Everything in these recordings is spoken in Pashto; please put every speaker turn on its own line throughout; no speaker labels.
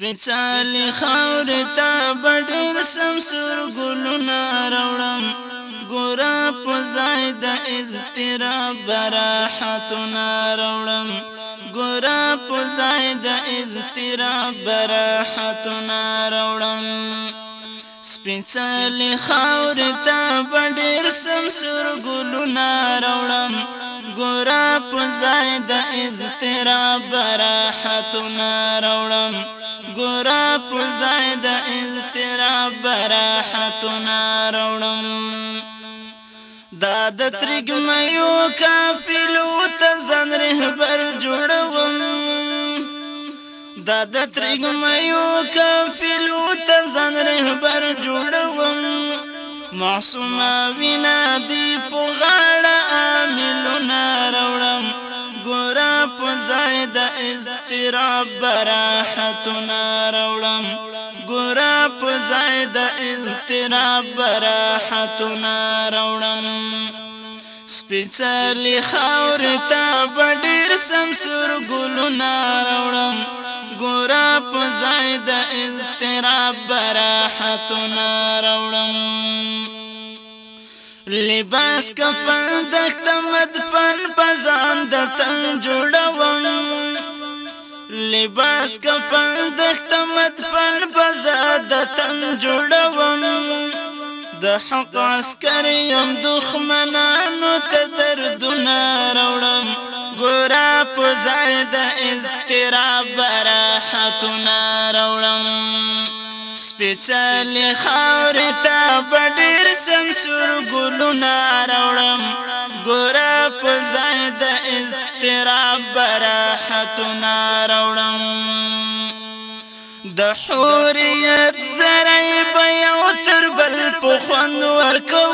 سپیڅلې خاور ته بډېر سمسور ګلونه راوړم ګور په ځای د اضطراب براحتونه راوړم ګور په ځای د اضطراب براحتونه راوړم سپیڅلې خاور ته بډېر سمسور ګلونه راوړم ګور په ځای د اضطراب براحتونه راوړم ګورا په ځای د اضطراب راحتنا روړم دا د ترګمیو کافلو ته ځان رهبر جوړوم دا د ترګمیو کافلو ته ځان رهبر جوړوم معصومه وینا دی په غاړه عاملونه روړم اضطراب براحتنا روڑم گورا پزای د اضطراب براحتنا روڑم سپیڅلی خاور ته بډیر سمسور ګلونه راوړم ګورا په ځای د اضطراب براحتونه راوړم لباس کفن دښتمد بس کفن دخت مدفن بزاد تن جوړوم د حق عسكر يم دخمنانو ته دردونه راوړم ګورا په ځای د اضطراب راحتونه راوړم سپېڅلې خاورې ته به ډېر سمسور ګلونه راوړم ګورا په ځای د اضطراب راحتونه راوړم د حوریت زرعی بیو تر بل پخوند ورکو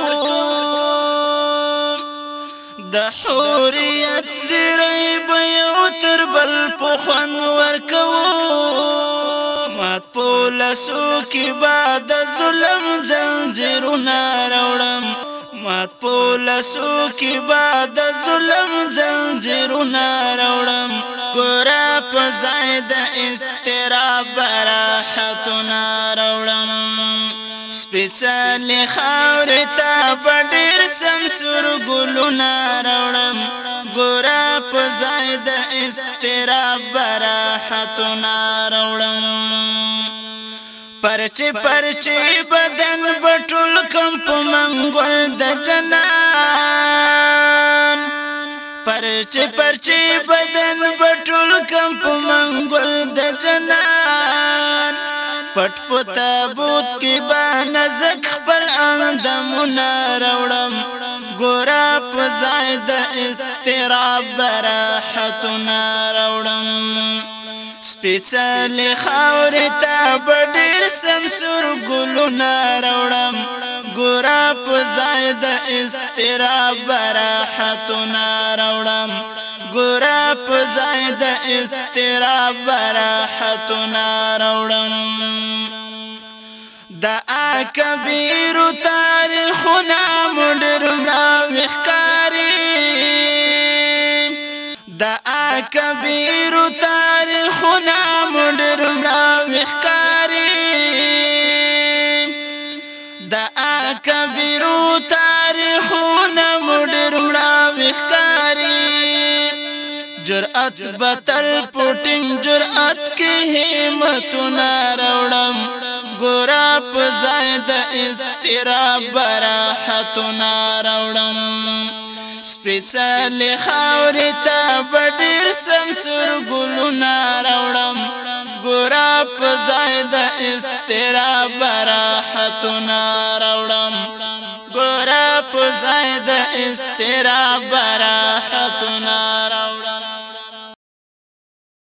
د حوریت زرعی بیو تر بل پخوند ورکو مات پولا سوکی با د ظلم زنجیرونه راوړم مات پولا سو کی باد ظلم زنجیرونه راوړم ګور په زائد است را براحتنا روړم سپیڅلې خاورې ته په ډېر سم سور ګلونه راوړم ګوره په ځای د اضطراب براحتونه راوړم پرچې پرچې بدن به ټول کم په منګل د جنان پرچې پرچې بدن به ټول کم په جنان پټ پتا بوت کې با نزک پر اندمونه راوړم ګورا په زائد استراب براحتنا راوړم سپېڅلې خاورې ته ډېر سمسور ګلونه راوړم ګورا په زائد استراب براحتنا راوړم ګورا په ځای د استراب راحت ناروړم د اکبیر تاریخونه مډرنا وخکا جرأت بتل پټین جرأت کې همت نه راوړم ګورا په زائد استرا براحت نه راوړم سپېڅل خاورې ته بډیر سم سر ګلونه راوړم ګورا په زائد استرا براحت نه راوړم ګورا په زائد استرا براحت نه راوړم